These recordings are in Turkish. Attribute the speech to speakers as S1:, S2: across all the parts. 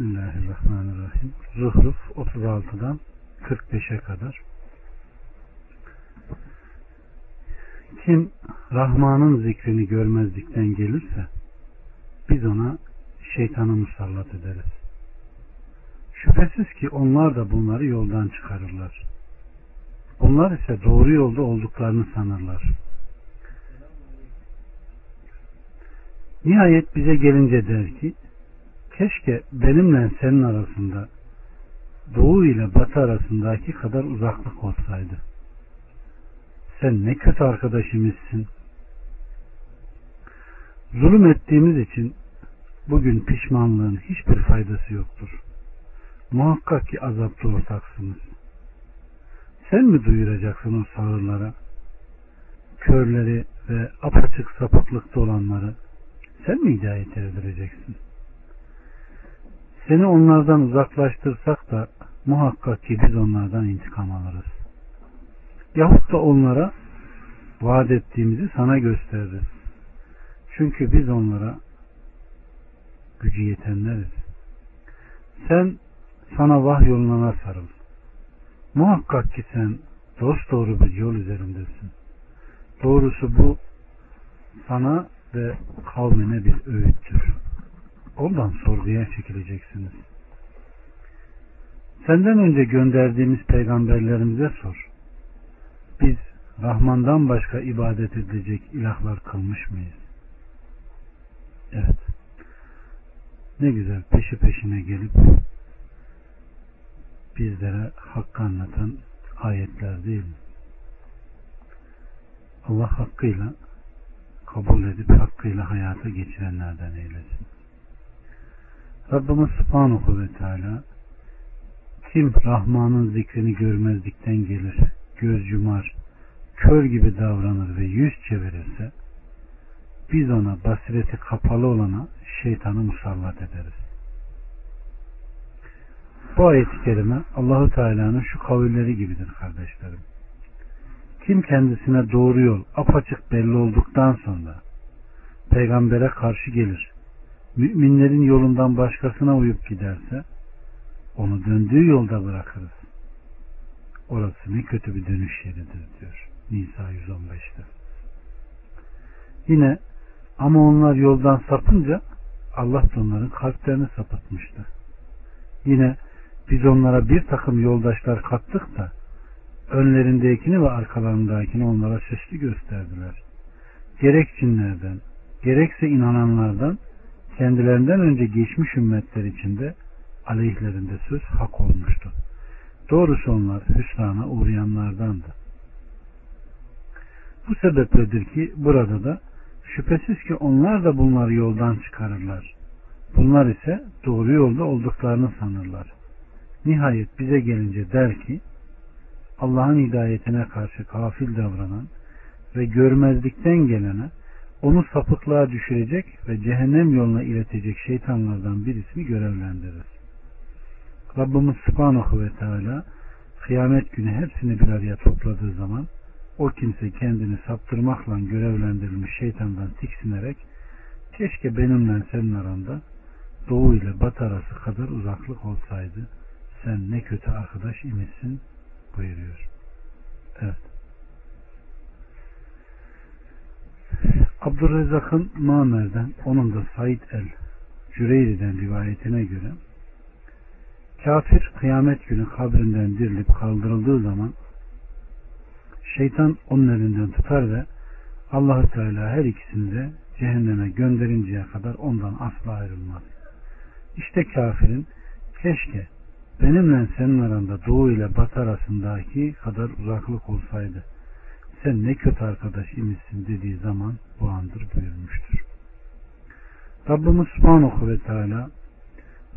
S1: Bismillahirrahmanirrahim. Zuhruf 36'dan 45'e kadar. Kim Rahman'ın zikrini görmezlikten gelirse biz ona şeytanı musallat ederiz. Şüphesiz ki onlar da bunları yoldan çıkarırlar. Onlar ise doğru yolda olduklarını sanırlar. Nihayet bize gelince der ki keşke benimle senin arasında doğu ile batı arasındaki kadar uzaklık olsaydı. Sen ne kötü arkadaşımızsın. Zulüm ettiğimiz için bugün pişmanlığın hiçbir faydası yoktur. Muhakkak ki azapta ortaksınız. Sen mi duyuracaksın o sağırlara? Körleri ve apaçık sapıklıkta olanları sen mi hidayet erdireceksin? Seni onlardan uzaklaştırsak da muhakkak ki biz onlardan intikam alırız. Yahut da onlara vaat ettiğimizi sana gösteririz. Çünkü biz onlara gücü yetenleriz. Sen sana vahyolunana sarıl. Muhakkak ki sen dost doğru bir yol üzerindesin. Doğrusu bu sana ve kavmine bir öğüttür. Ondan sorguya çekileceksiniz. Senden önce gönderdiğimiz peygamberlerimize sor. Biz Rahman'dan başka ibadet edilecek ilahlar kılmış mıyız? Evet. Ne güzel peşi peşine gelip bizlere hakkı anlatan ayetler değil mi? Allah hakkıyla kabul edip hakkıyla hayata geçirenlerden eylesin. Rabbimiz Subhanahu ve Teala kim Rahman'ın zikrini görmezlikten gelir, göz yumar, kör gibi davranır ve yüz çevirirse biz ona basireti kapalı olana şeytanı musallat ederiz. Bu ayet-i kerime Allahu Teala'nın şu kavilleri gibidir kardeşlerim. Kim kendisine doğru yol apaçık belli olduktan sonra peygambere karşı gelir, müminlerin yolundan başkasına uyup giderse onu döndüğü yolda bırakırız. Orası ne kötü bir dönüş yeridir diyor Nisa 115'te. Yine ama onlar yoldan sapınca Allah da onların kalplerini sapıtmıştı. Yine biz onlara bir takım yoldaşlar kattık da önlerindekini ve arkalarındakini onlara sesli gösterdiler. Gerek cinlerden, gerekse inananlardan kendilerinden önce geçmiş ümmetler içinde aleyhlerinde söz hak olmuştu. Doğrusu onlar hüsrana uğrayanlardandı. Bu sebepledir ki burada da şüphesiz ki onlar da bunları yoldan çıkarırlar. Bunlar ise doğru yolda olduklarını sanırlar. Nihayet bize gelince der ki Allah'ın hidayetine karşı kafil davranan ve görmezlikten gelene onu sapıklığa düşürecek ve cehennem yoluna iletecek şeytanlardan birisini görevlendirir. Rabbimiz Subhanahu ve Teala kıyamet günü hepsini bir araya topladığı zaman o kimse kendini saptırmakla görevlendirilmiş şeytandan tiksinerek keşke benimle senin aranda doğu ile batı arası kadar uzaklık olsaydı sen ne kötü arkadaş imişsin buyuruyor. Evet. Abdurrezzak'ın Mamer'den onun da Said el Cüreyri'den rivayetine göre kafir kıyamet günü kabrinden dirilip kaldırıldığı zaman şeytan onun elinden tutar ve Allahü Teala her ikisini de cehenneme gönderinceye kadar ondan asla ayrılmaz. İşte kafirin keşke benimle senin aranda doğu ile batı arasındaki kadar uzaklık olsaydı sen ne kötü arkadaş imişsin dediği zaman bu andır buyurmuştur. Rabbimiz Subhanahu ve Teala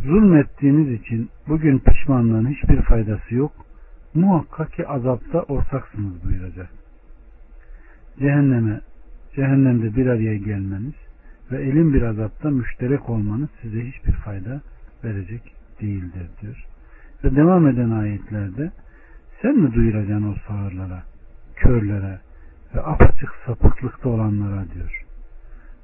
S1: zulmettiğiniz için bugün pişmanlığın hiçbir faydası yok. Muhakkak ki azapta ortaksınız buyuracak. Cehenneme, cehennemde bir araya gelmeniz ve elin bir azapta müşterek olmanız size hiçbir fayda verecek değildir diyor. Ve devam eden ayetlerde sen mi duyuracaksın o sağırlara, körlere ve apaçık sapıklıkta olanlara diyor.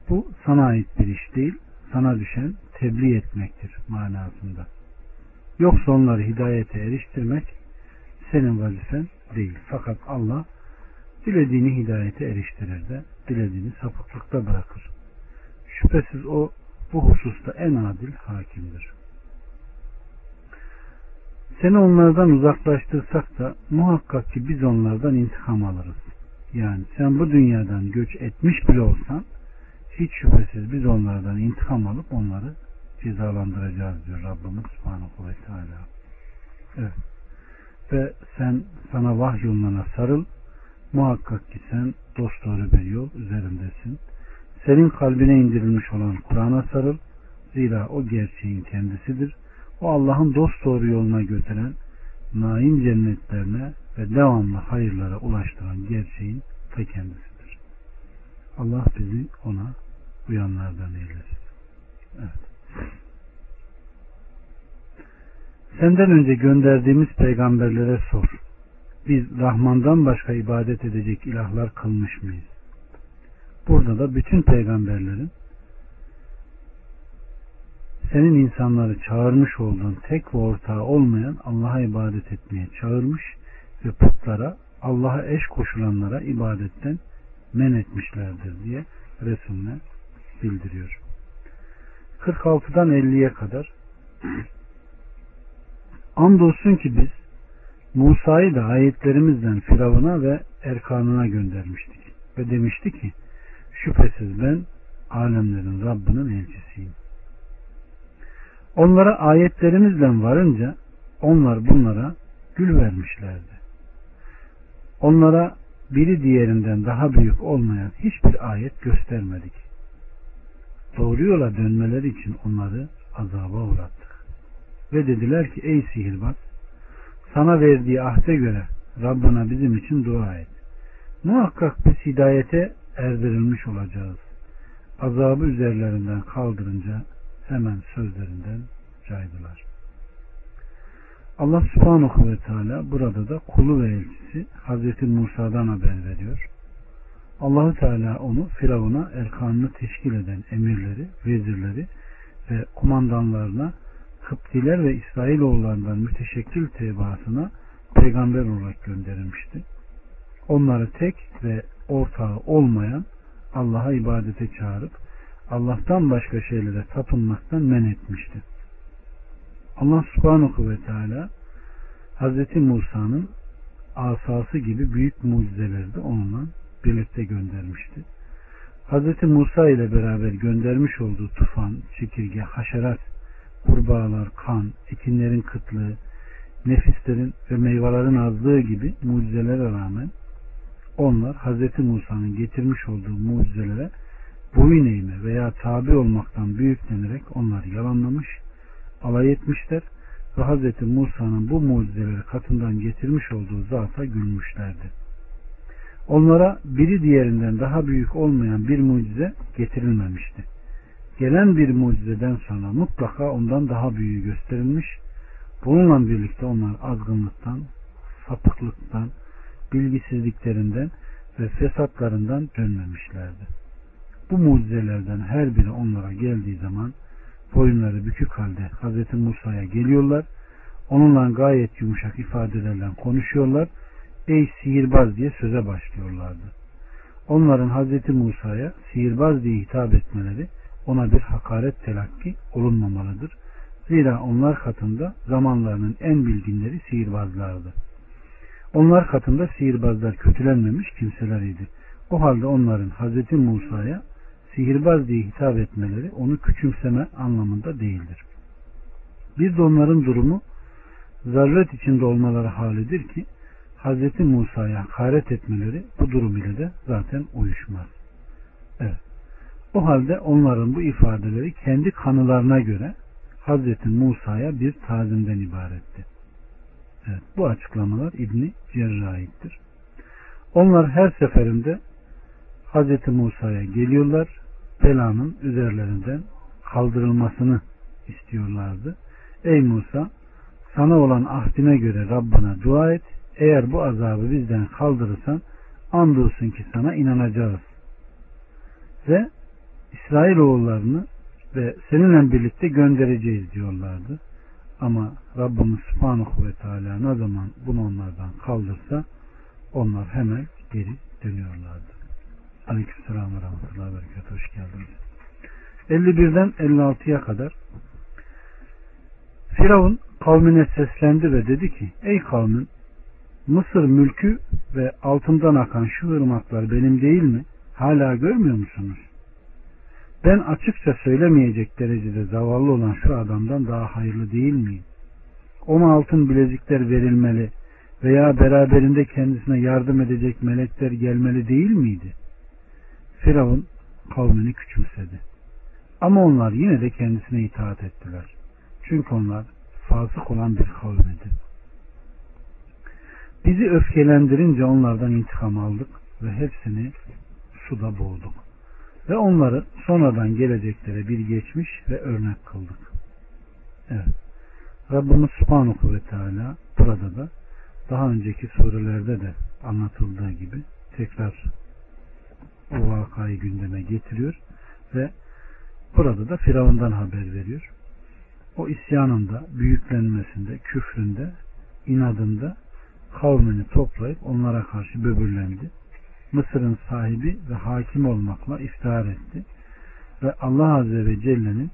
S1: Bu sana ait bir iş değil, sana düşen tebliğ etmektir manasında. Yoksa onları hidayete eriştirmek senin vazifen değil. Fakat Allah dilediğini hidayete eriştirir de dilediğini sapıklıkta bırakır. Şüphesiz o bu hususta en adil hakimdir. Seni onlardan uzaklaştırsak da muhakkak ki biz onlardan intikam alırız. Yani sen bu dünyadan göç etmiş bile olsan hiç şüphesiz biz onlardan intikam alıp onları cezalandıracağız diyor Rabbimiz Subhanahu ve Teala. Evet. Ve sen sana vahyolunana sarıl. Muhakkak ki sen dosdoğru bir yol üzerindesin. Senin kalbine indirilmiş olan Kur'an'a sarıl. Zira o gerçeğin kendisidir. O Allah'ın dosdoğru yoluna götüren naim cennetlerine ve devamlı hayırlara ulaştıran gerçeğin ta kendisidir. Allah bizi ona uyanlardan eylesin. Evet. Senden önce gönderdiğimiz peygamberlere sor. Biz Rahman'dan başka ibadet edecek ilahlar kılmış mıyız? Burada da bütün peygamberlerin senin insanları çağırmış olduğun tek ve ortağı olmayan Allah'a ibadet etmeye çağırmış ve putlara Allah'a eş koşulanlara ibadetten men etmişlerdir diye Resulüne bildiriyor. 46'dan 50'ye kadar Andolsun ki biz Musa'yı da ayetlerimizden Firavun'a ve Erkan'ına göndermiştik. Ve demişti ki şüphesiz ben alemlerin Rabbinin elçisiyim. Onlara ayetlerimizle varınca onlar bunlara gül vermişlerdi. Onlara biri diğerinden daha büyük olmayan hiçbir ayet göstermedik. Doğru yola dönmeleri için onları azaba uğrattık. Ve dediler ki ey sihirbaz sana verdiği ahde göre Rabbına bizim için dua et. Muhakkak biz hidayete erdirilmiş olacağız. Azabı üzerlerinden kaldırınca hemen sözlerinden caydılar. Allah subhanahu ve teala burada da kulu ve elçisi Hazreti Musa'dan haber veriyor. Allahu Teala onu Firavun'a erkanını teşkil eden emirleri, vezirleri ve kumandanlarına Kıptiler ve İsrailoğullarından müteşekkil tebaasına peygamber olarak gönderilmişti. Onları tek ve ortağı olmayan Allah'a ibadete çağırıp Allah'tan başka şeylere tapınmaktan men etmişti. Allah subhanahu ve teala Hz. Musa'nın asası gibi büyük mucizeleri de onunla birlikte göndermişti. Hz. Musa ile beraber göndermiş olduğu tufan, çekirge, haşerat, kurbağalar, kan, ekinlerin kıtlığı, nefislerin ve meyvelerin azlığı gibi mucizelere rağmen onlar Hz. Musa'nın getirmiş olduğu mucizelere boyun eğme veya tabi olmaktan büyüklenerek onları yalanlamış, alay etmişler ve Hz. Musa'nın bu mucizeleri katından getirmiş olduğu zata gülmüşlerdi. Onlara biri diğerinden daha büyük olmayan bir mucize getirilmemişti. Gelen bir mucizeden sonra mutlaka ondan daha büyüğü gösterilmiş. Bununla birlikte onlar azgınlıktan, sapıklıktan, bilgisizliklerinden ve fesatlarından dönmemişlerdi. Bu mucizelerden her biri onlara geldiği zaman boyunları bükük halde Hz. Musa'ya geliyorlar. Onunla gayet yumuşak ifadelerle konuşuyorlar. Ey sihirbaz diye söze başlıyorlardı. Onların Hz. Musa'ya sihirbaz diye hitap etmeleri ona bir hakaret telakki olunmamalıdır. Zira onlar katında zamanlarının en bilginleri sihirbazlardı. Onlar katında sihirbazlar kötülenmemiş kimseler idi. O halde onların Hz. Musa'ya sihirbaz diye hitap etmeleri onu küçümseme anlamında değildir. Bir de onların durumu zaruret içinde olmaları halidir ki Hz. Musa'ya hakaret etmeleri bu durum ile de zaten uyuşmaz. Evet. O halde onların bu ifadeleri kendi kanılarına göre Hazreti Musa'ya bir tazimden ibaretti. Evet, bu açıklamalar İbni Cerrah'a aittir. Onlar her seferinde Hazreti Musa'ya geliyorlar, belanın üzerlerinden kaldırılmasını istiyorlardı. Ey Musa, sana olan ahdine göre Rabbına dua et. Eğer bu azabı bizden kaldırırsan andolsun ki sana inanacağız. Ve İsrailoğullarını ve seninle birlikte göndereceğiz diyorlardı. Ama Rabbimiz Subhanahu ve Teala ne zaman bunu onlardan kaldırsa onlar hemen geri dönüyorlardı. Aleykümselam ve rahmetullahi berekat. Hoş geldiniz. 51'den 56'ya kadar Firavun kavmine seslendi ve dedi ki Ey kavmin Mısır mülkü ve altından akan şu ırmaklar benim değil mi? Hala görmüyor musunuz? Ben açıkça söylemeyecek derecede zavallı olan şu adamdan daha hayırlı değil miyim? Ona altın bilezikler verilmeli veya beraberinde kendisine yardım edecek melekler gelmeli değil miydi? Firavun kavmini küçümsedi. Ama onlar yine de kendisine itaat ettiler. Çünkü onlar fasık olan bir kavim idi. Bizi öfkelendirince onlardan intikam aldık ve hepsini suda boğduk. Ve onları sonradan geleceklere bir geçmiş ve örnek kıldık. Evet. Rabbimiz Subhanahu ve Teala burada da daha önceki surelerde de anlatıldığı gibi tekrar o vakayı gündeme getiriyor ve burada da Firavundan haber veriyor. O isyanında, büyüklenmesinde, küfründe, inadında kavmini toplayıp onlara karşı böbürlendi. Mısır'ın sahibi ve hakim olmakla iftihar etti. Ve Allah Azze ve Celle'nin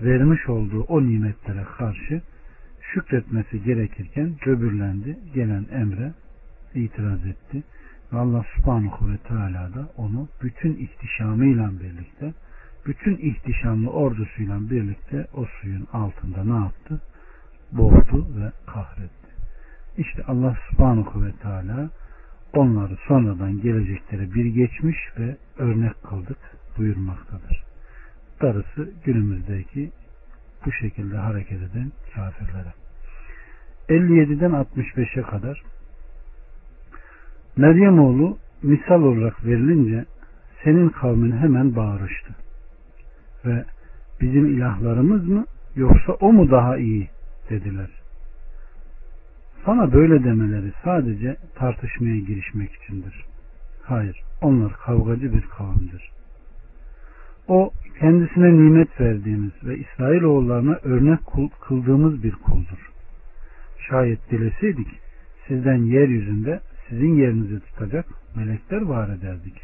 S1: vermiş olduğu o nimetlere karşı şükretmesi gerekirken böbürlendi. Gelen emre itiraz etti. Ve Allah subhanahu ve teala da onu bütün ihtişamıyla birlikte bütün ihtişamlı ordusuyla birlikte o suyun altında ne yaptı? Boğdu ve kahretti. İşte Allah subhanahu ve teala onları sonradan geleceklere bir geçmiş ve örnek kıldık buyurmaktadır. Darısı günümüzdeki bu şekilde hareket eden kafirlere. 57'den 65'e kadar Meryem oğlu misal olarak verilince senin kavmin hemen bağırıştı. Ve bizim ilahlarımız mı yoksa o mu daha iyi dediler. Sana böyle demeleri sadece tartışmaya girişmek içindir. Hayır, onlar kavgacı bir kavimdir. O kendisine nimet verdiğimiz ve İsrail oğullarına örnek kıldığımız bir kuldur. Şayet dileseydik sizden yeryüzünde sizin yerinizi tutacak melekler var ederdik.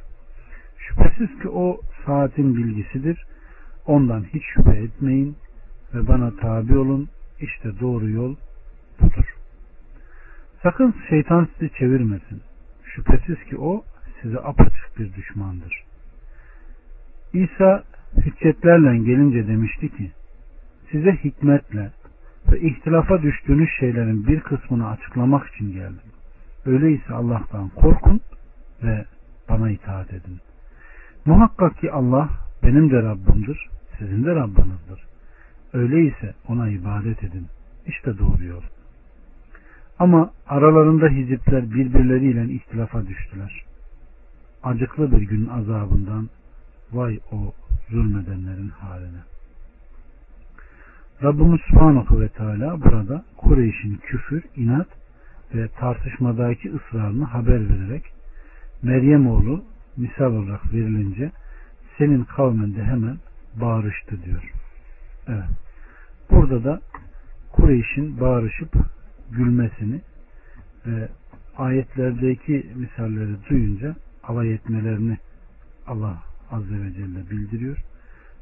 S1: Şüphesiz ki o saatin bilgisidir. Ondan hiç şüphe etmeyin ve bana tabi olun. İşte doğru yol budur. Sakın şeytan sizi çevirmesin. Şüphesiz ki o size apaçık bir düşmandır. İsa hüccetlerle gelince demişti ki size hikmetle ve ihtilafa düştüğünüz şeylerin bir kısmını açıklamak için geldim. Öyleyse Allah'tan korkun ve bana itaat edin. Muhakkak ki Allah benim de Rabbimdir, sizin de Rabbinizdir. Öyleyse ona ibadet edin. İşte doğru yol. Ama aralarında hizipler birbirleriyle ihtilafa düştüler. Acıklı bir gün azabından vay o zulmedenlerin haline. Rabbimiz Subhanahu ve Teala burada Kureyş'in küfür, inat ve tartışmadaki ısrarını haber vererek Meryem oğlu misal olarak verilince senin kavminde hemen bağırıştı diyor. Evet. Burada da Kureyş'in bağırışıp gülmesini ve ayetlerdeki misalleri duyunca alay etmelerini Allah Azze ve Celle bildiriyor.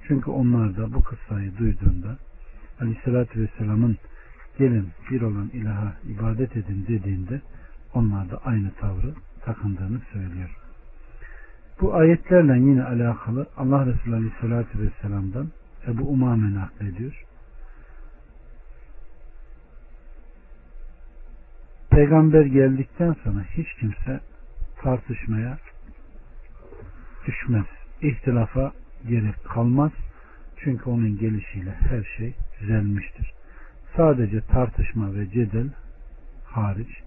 S1: Çünkü onlar da bu kıssayı duyduğunda Aleyhisselatü Vesselam'ın gelin bir olan ilaha ibadet edin dediğinde onlar da aynı tavrı takındığını söylüyor. Bu ayetlerle yine alakalı Allah Resulü Aleyhisselatü Vesselam'dan Ebu Umame naklediyor. Peygamber geldikten sonra hiç kimse tartışmaya düşmez. İhtilafa gerek kalmaz. Çünkü onun gelişiyle her şey düzelmiştir. Sadece tartışma ve cedel hariç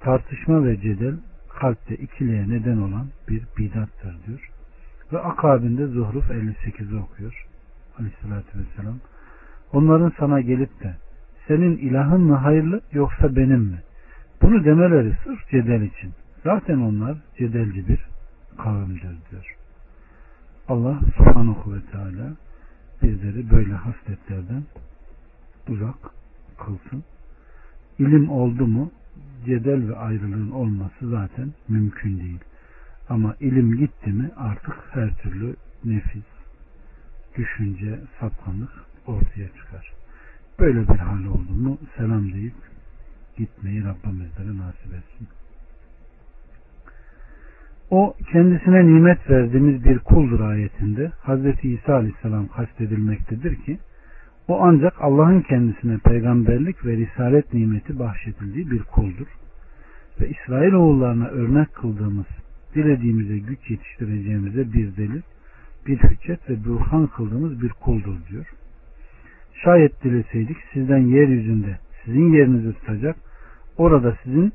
S1: tartışma ve cedel kalpte ikiliğe neden olan bir bidattır diyor. Ve akabinde Zuhruf 58'i okuyor. Aleyhissalatü vesselam. Onların sana gelip de senin ilahın mı hayırlı yoksa benim mi? Bunu demeleri sırf cedel için. Zaten onlar cedelci bir kavimdir diyor. Allah subhanahu ve teala bizleri böyle hasletlerden uzak kılsın. İlim oldu mu cedel ve ayrılığın olması zaten mümkün değil. Ama ilim gitti mi artık her türlü nefis, düşünce, sapkanlık ortaya çıkar. Böyle bir hal oldu mu selam deyip gitmeyi Rabbimizlere nasip etsin. O kendisine nimet verdiğimiz bir kuldur ayetinde Hz. İsa Aleyhisselam kastedilmektedir ki o ancak Allah'ın kendisine peygamberlik ve risalet nimeti bahşedildiği bir kuldur. Ve İsrail oğullarına örnek kıldığımız, dilediğimize güç yetiştireceğimize bir delil, bir hüccet ve burhan kıldığımız bir kuldur diyor. Şayet dileseydik sizden yeryüzünde sizin yerinizi tutacak, orada sizin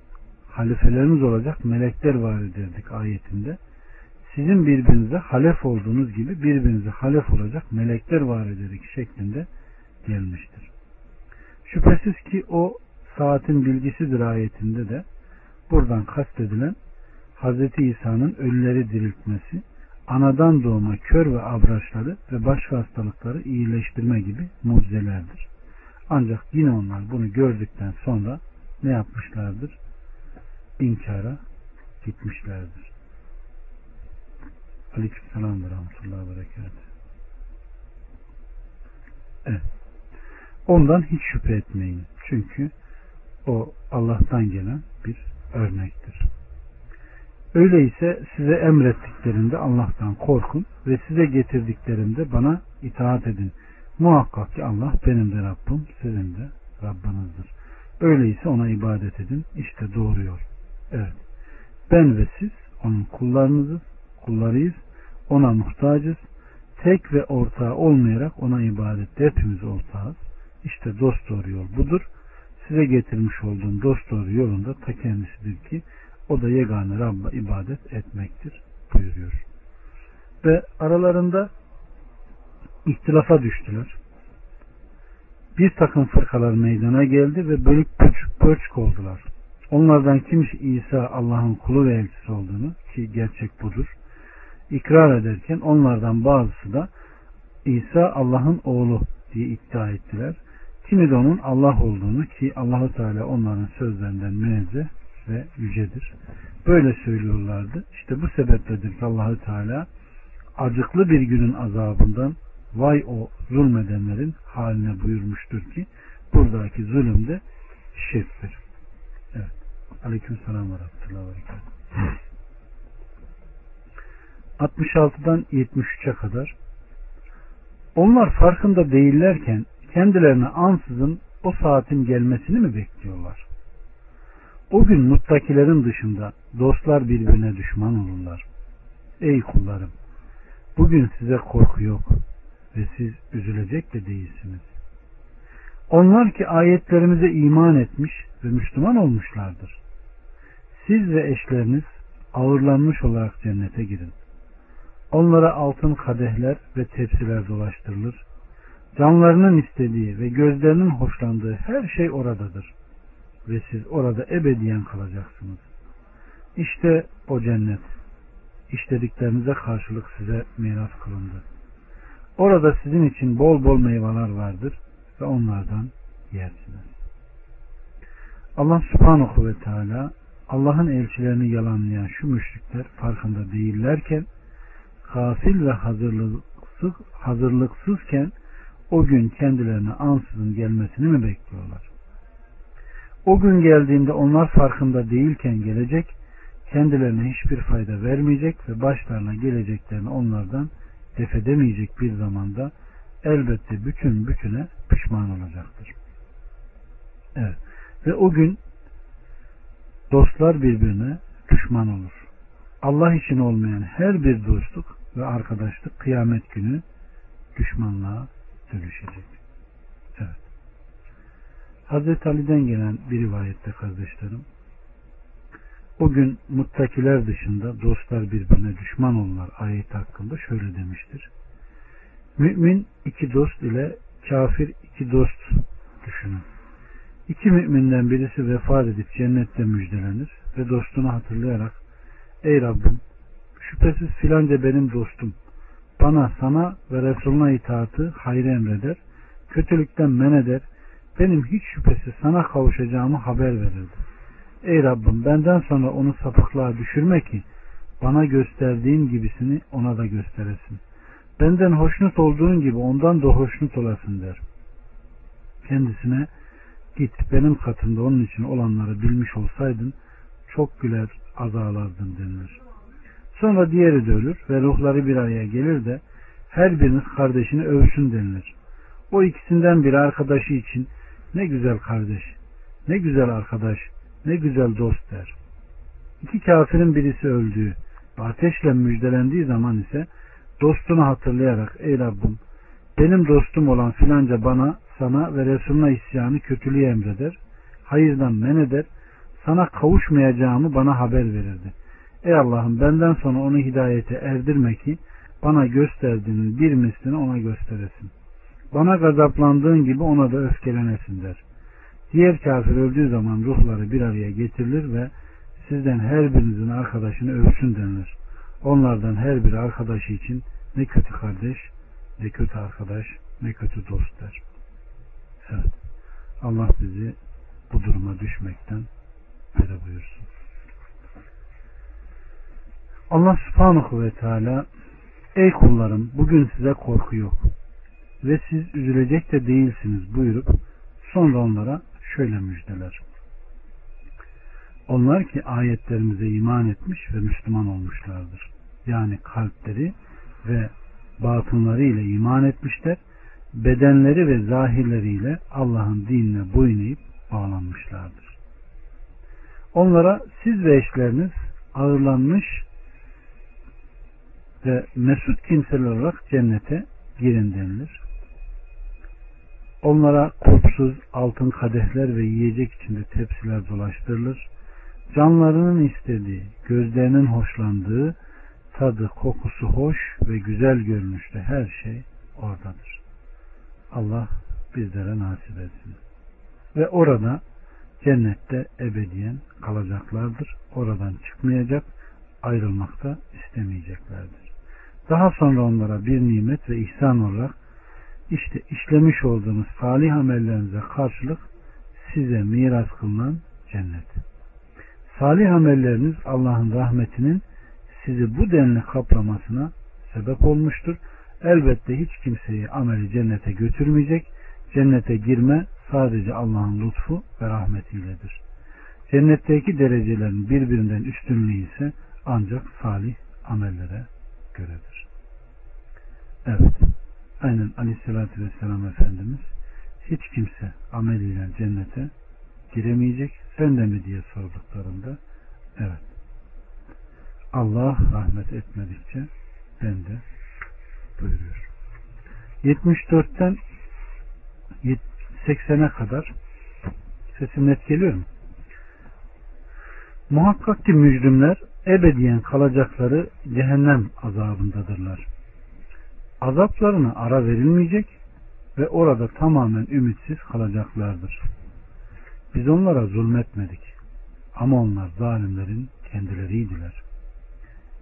S1: halifeleriniz olacak melekler var ederdik ayetinde. Sizin birbirinize halef olduğunuz gibi birbirinize halef olacak melekler var ederdik şeklinde gelmiştir. Şüphesiz ki o saatin bilgisidir ayetinde de buradan kastedilen Hz. İsa'nın ölüleri diriltmesi, anadan doğma kör ve abraçları ve başka hastalıkları iyileştirme gibi mucizelerdir. Ancak yine onlar bunu gördükten sonra ne yapmışlardır? İnkara gitmişlerdir. Aleykümselam ve rahmetullahi. Evet. Ondan hiç şüphe etmeyin. Çünkü o Allah'tan gelen bir örnektir. Öyleyse size emrettiklerinde Allah'tan korkun ve size getirdiklerimde bana itaat edin. Muhakkak ki Allah benim de Rabbim, sizin de Rabbinizdir. Öyleyse ona ibadet edin. İşte doğru yol. Evet. Ben ve siz onun kullarınızız, kullarıyız. Ona muhtacız. Tek ve ortağı olmayarak ona ibadette hepimiz ortağız. İşte dost doğru yol budur. Size getirmiş olduğum dost doğru yolunda ta kendisidir ki o da yegane Rabb'a ibadet etmektir buyuruyor. Ve aralarında ihtilafa düştüler. Bir takım fırkalar meydana geldi ve bölük pörçük pörçük oldular. Onlardan kimisi İsa Allah'ın kulu ve elçisi olduğunu ki gerçek budur. ikrar ederken onlardan bazısı da İsa Allah'ın oğlu diye iddia ettiler. Kimi de onun Allah olduğunu ki Allahu Teala onların sözlerinden münezzeh ve yücedir. Böyle söylüyorlardı. İşte bu sebepledir ki Allahu Teala acıklı bir günün azabından vay o zulmedenlerin haline buyurmuştur ki buradaki zulüm de şirktir. Evet. Aleyküm selam ve rahmetullahi ve 66'dan 73'e kadar onlar farkında değillerken kendilerine ansızın o saatin gelmesini mi bekliyorlar? O gün muttakilerin dışında dostlar birbirine düşman olurlar. Ey kullarım! Bugün size korku yok ve siz üzülecek de değilsiniz. Onlar ki ayetlerimize iman etmiş ve Müslüman olmuşlardır. Siz ve eşleriniz ağırlanmış olarak cennete girin. Onlara altın kadehler ve tepsiler dolaştırılır canlarının istediği ve gözlerinin hoşlandığı her şey oradadır. Ve siz orada ebediyen kalacaksınız. İşte o cennet. İşlediklerinize karşılık size miras kılındı. Orada sizin için bol bol meyveler vardır ve onlardan yersiniz. Allah subhanahu ve teala Allah'ın elçilerini yalanlayan şu müşrikler farkında değillerken kafil ve hazırlıksız, hazırlıksızken o gün kendilerine ansızın gelmesini mi bekliyorlar? O gün geldiğinde onlar farkında değilken gelecek, kendilerine hiçbir fayda vermeyecek ve başlarına geleceklerini onlardan defedemeyecek bir zamanda elbette bütün bütüne pişman olacaktır. Evet. Ve o gün dostlar birbirine düşman olur. Allah için olmayan her bir dostluk ve arkadaşlık kıyamet günü düşmanlığa dönüşecek. Evet. Hazreti Ali'den gelen bir rivayette kardeşlerim o gün muttakiler dışında dostlar birbirine düşman olurlar ayet hakkında şöyle demiştir. Mümin iki dost ile kafir iki dost düşünün. İki müminden birisi vefat edip cennette müjdelenir ve dostunu hatırlayarak Ey Rabbim şüphesiz filanca benim dostum bana, sana ve Resulüne itaatı hayır emreder, kötülükten men eder, benim hiç şüphesiz sana kavuşacağımı haber verirdi. Ey Rabbim benden sonra onu sapıklığa düşürme ki bana gösterdiğin gibisini ona da gösteresin. Benden hoşnut olduğun gibi ondan da hoşnut olasın der. Kendisine git benim katımda onun için olanları bilmiş olsaydın çok güler azarlardın denilir. Sonra diğeri de ölür ve ruhları bir araya gelir de her biriniz kardeşini övsün denilir. O ikisinden biri arkadaşı için ne güzel kardeş, ne güzel arkadaş, ne güzel dost der. İki kafirin birisi öldüğü ateşle müjdelendiği zaman ise dostunu hatırlayarak ey Rabbim benim dostum olan filanca bana, sana ve Resulüne isyanı kötülüğü emreder, hayırdan men eder, sana kavuşmayacağımı bana haber verirdi. Ey Allah'ım benden sonra onu hidayete erdirme ki bana gösterdiğinin bir mislini ona gösteresin. Bana gazaplandığın gibi ona da öfkelenesin der. Diğer kafir öldüğü zaman ruhları bir araya getirilir ve sizden her birinizin arkadaşını övsün denilir. Onlardan her biri arkadaşı için ne kötü kardeş, ne kötü arkadaş, ne kötü dost der. Evet. Allah bizi bu duruma düşmekten böyle buyursun. Allah subhanahu ve teala Ey kullarım bugün size korku yok ve siz üzülecek de değilsiniz buyurup sonra onlara şöyle müjdeler. Onlar ki ayetlerimize iman etmiş ve Müslüman olmuşlardır. Yani kalpleri ve batınları ile iman etmişler. Bedenleri ve zahirleriyle Allah'ın dinine boyun eğip bağlanmışlardır. Onlara siz ve eşleriniz ağırlanmış ve mesut kimseler olarak cennete girin denilir. Onlara kurpsuz altın kadehler ve yiyecek içinde tepsiler dolaştırılır. Canlarının istediği, gözlerinin hoşlandığı, tadı, kokusu hoş ve güzel görünüşte her şey oradadır. Allah bizlere nasip etsin. Ve orada cennette ebediyen kalacaklardır. Oradan çıkmayacak, ayrılmakta istemeyeceklerdir. Daha sonra onlara bir nimet ve ihsan olarak işte işlemiş olduğunuz salih amellerinize karşılık size miras kılınan cennet. Salih amelleriniz Allah'ın rahmetinin sizi bu denli kaplamasına sebep olmuştur. Elbette hiç kimseyi ameli cennete götürmeyecek. Cennete girme sadece Allah'ın lütfu ve rahmetiyledir. Cennetteki derecelerin birbirinden üstünlüğü ise ancak salih amellere göredir. Evet. Aynen Aleyhisselatü Vesselam Efendimiz hiç kimse ameliyle cennete giremeyecek. Sen de mi diye sorduklarında evet. Allah rahmet etmedikçe ben de buyuruyor. 74'ten 80'e kadar sesim net geliyor mu? Muhakkak ki mücrimler ebediyen kalacakları cehennem azabındadırlar. Azaplarına ara verilmeyecek ve orada tamamen ümitsiz kalacaklardır. Biz onlara zulmetmedik. Ama onlar zalimlerin kendileriydiler.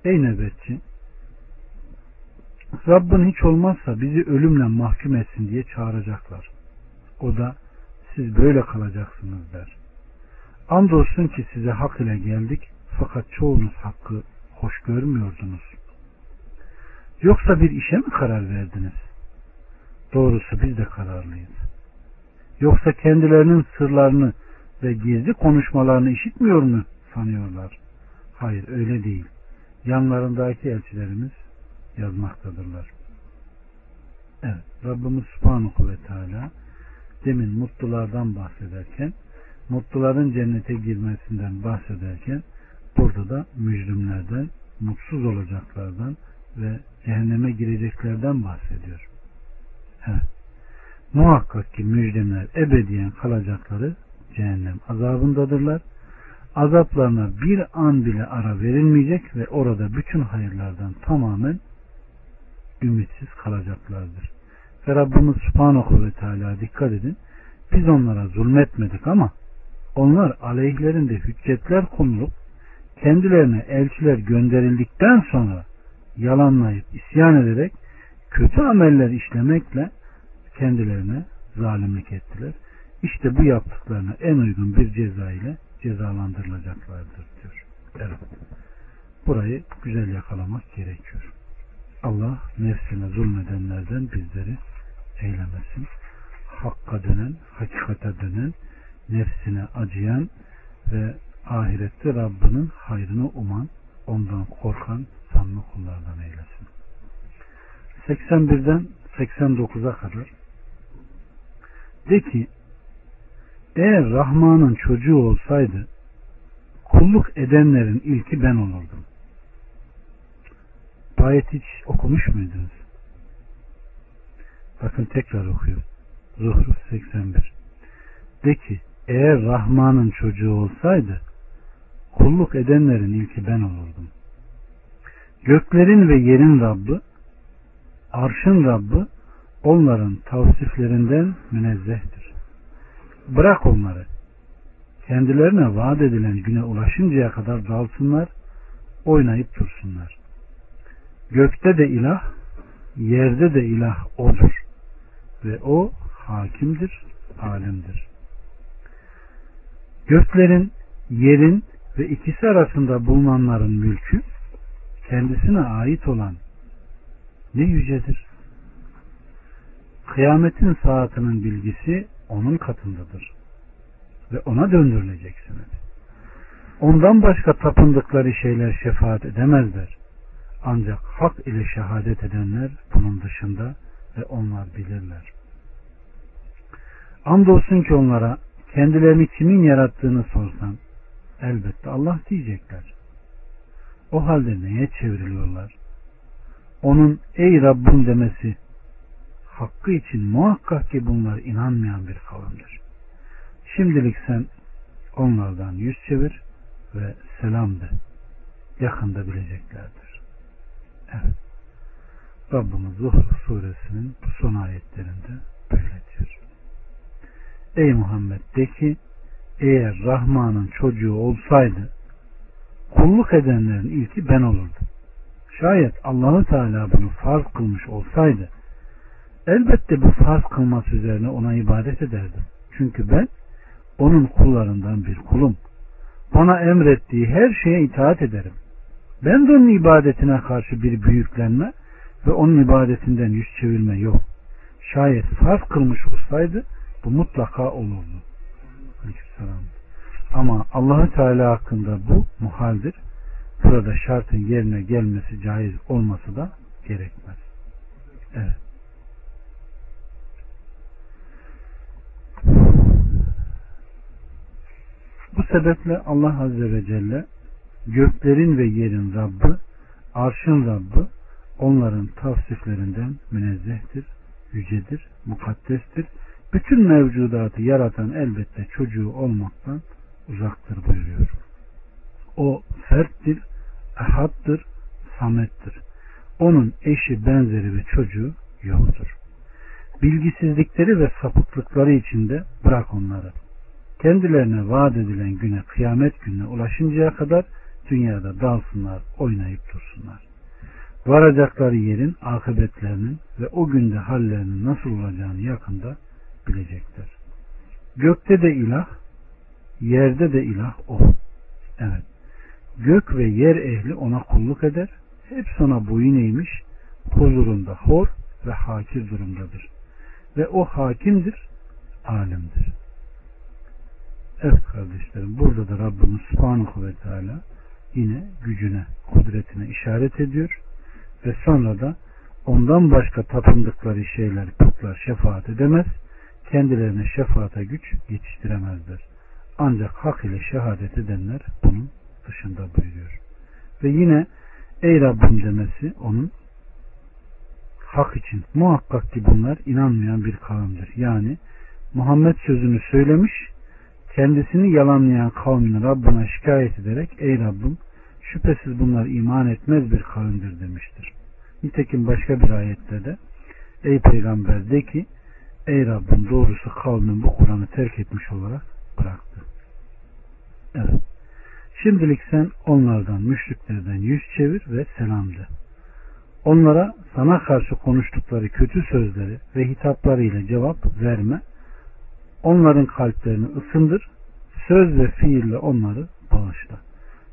S1: Ey nöbetçi! Rabbin hiç olmazsa bizi ölümle mahkum etsin diye çağıracaklar. O da siz böyle kalacaksınız der. Andolsun ki size hak ile geldik fakat çoğunuz hakkı hoş görmüyordunuz. Yoksa bir işe mi karar verdiniz? Doğrusu biz de kararlıyız. Yoksa kendilerinin sırlarını ve gizli konuşmalarını işitmiyor mu sanıyorlar? Hayır öyle değil. Yanlarındaki elçilerimiz yazmaktadırlar. Evet Rabbimiz Subhanahu ve Teala demin mutlulardan bahsederken mutluların cennete girmesinden bahsederken burada da mücrimlerden, mutsuz olacaklardan ve cehenneme gireceklerden bahsediyor. Evet. Muhakkak ki müjdeler ebediyen kalacakları cehennem azabındadırlar. Azaplarına bir an bile ara verilmeyecek ve orada bütün hayırlardan tamamen ümitsiz kalacaklardır. Ve Rabbimiz Subhanahu ve Teala dikkat edin. Biz onlara zulmetmedik ama onlar aleyhlerinde hüccetler konulup kendilerine elçiler gönderildikten sonra yalanlayıp isyan ederek kötü ameller işlemekle kendilerine zalimlik ettiler. İşte bu yaptıklarına en uygun bir ceza ile cezalandırılacaklardır diyor. Evet. Burayı güzel yakalamak gerekiyor. Allah nefsine zulmedenlerden bizleri eylemesin. Hakka dönen, hakikate dönen, nefsine acıyan ve ahirette Rabbinin hayrını uman, ondan korkan sanma kullardan eylesin. 81'den 89'a kadar de ki eğer Rahman'ın çocuğu olsaydı kulluk edenlerin ilki ben olurdum. Bu hiç okumuş muydunuz? Bakın tekrar okuyorum. Zuhruf 81. De ki eğer Rahman'ın çocuğu olsaydı kulluk edenlerin ilki ben olurdum. Göklerin ve yerin Rabbi, arşın Rabbi onların tavsiflerinden münezzehtir. Bırak onları. Kendilerine vaat edilen güne ulaşıncaya kadar dalsınlar, oynayıp dursunlar. Gökte de ilah, yerde de ilah odur. Ve o hakimdir, alimdir. Göklerin, yerin ve ikisi arasında bulunanların mülkü kendisine ait olan ne yücedir. Kıyametin saatinin bilgisi onun katındadır. Ve ona döndürüleceksiniz. Ondan başka tapındıkları şeyler şefaat edemezler. Ancak hak ile şehadet edenler bunun dışında ve onlar bilirler. Andolsun ki onlara kendilerini kimin yarattığını sorsan elbette Allah diyecekler. O halde neye çevriliyorlar? Onun ey Rabbim demesi hakkı için muhakkak ki bunlar inanmayan bir kavimdir. Şimdilik sen onlardan yüz çevir ve selam de. Yakında bileceklerdir. Evet. Rabbimiz Zuhruf suresinin bu son ayetlerinde böyle diyor. Ey Muhammed de ki eğer Rahman'ın çocuğu olsaydı kulluk edenlerin ilki ben olurdum. Şayet Allahu Teala bunu farz kılmış olsaydı elbette bu farz kılması üzerine ona ibadet ederdim. Çünkü ben onun kullarından bir kulum. Bana emrettiği her şeye itaat ederim. Ben de onun ibadetine karşı bir büyüklenme ve onun ibadetinden yüz çevirme yok. Şayet farz kılmış olsaydı bu mutlaka olurdu. Aleykümselam. Ama Allahü Teala hakkında bu muhaldir. Burada şartın yerine gelmesi caiz olması da gerekmez. Evet. Bu sebeple Allah Azze ve Celle göklerin ve yerin Rabbi, arşın Rabbi onların tavsiflerinden münezzehtir, yücedir, mukaddestir. Bütün mevcudatı yaratan elbette çocuğu olmaktan uzaktır buyuruyor. O ferttir, ehattır, samettir. Onun eşi, benzeri ve çocuğu yoktur. Bilgisizlikleri ve sapıklıkları içinde bırak onları. Kendilerine vaat edilen güne, kıyamet gününe ulaşıncaya kadar dünyada dalsınlar, oynayıp dursunlar. Varacakları yerin akıbetlerinin ve o günde hallerinin nasıl olacağını yakında bilecekler. Gökte de ilah, yerde de ilah o. Evet. Gök ve yer ehli ona kulluk eder. Hep ona boyun eğmiş, huzurunda hor ve hakir durumdadır. Ve o hakimdir, alimdir. Evet kardeşlerim burada da Rabbimiz Subhanahu ve Teala yine gücüne, kudretine işaret ediyor ve sonra da ondan başka tapındıkları şeyler, putlar şefaat edemez, kendilerine şefaate güç yetiştiremezler. Ancak hak ile şehadet edenler bunun dışında buyuruyor. Ve yine ey Rabbim demesi onun hak için. Muhakkak ki bunlar inanmayan bir kavimdir. Yani Muhammed sözünü söylemiş, kendisini yalanlayan kavmini Rabbine şikayet ederek ey Rabbim şüphesiz bunlar iman etmez bir kavimdir demiştir. Nitekim başka bir ayette de ey peygamber de ki ey Rabbim doğrusu kavmin bu Kur'an'ı terk etmiş olarak bıraktı. Evet. Şimdilik sen onlardan, müşriklerden yüz çevir ve selam de. Onlara sana karşı konuştukları kötü sözleri ve hitaplarıyla cevap verme. Onların kalplerini ısındır. Söz ve fiille onları bağışla.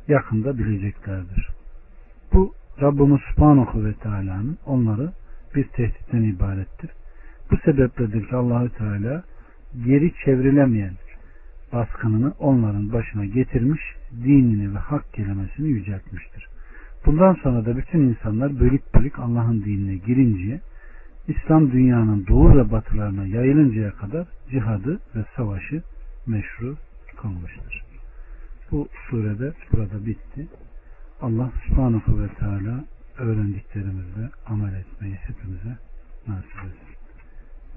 S1: Yakında bileceklerdir. Bu Rabbimiz Subhanahu ve Teala'nın onları bir tehditten ibarettir. Bu sebepledir ki Allahü Teala geri çevrilemeyen baskınını onların başına getirmiş, dinini ve hak kelimesini yüceltmiştir. Bundan sonra da bütün insanlar bölük bölük Allah'ın dinine girinceye, İslam dünyanın doğu ve batılarına yayılıncaya kadar cihadı ve savaşı meşru kılmıştır. Bu surede burada bitti. Allah subhanahu ve teala öğrendiklerimizle amel etmeyi hepimize nasip etsin.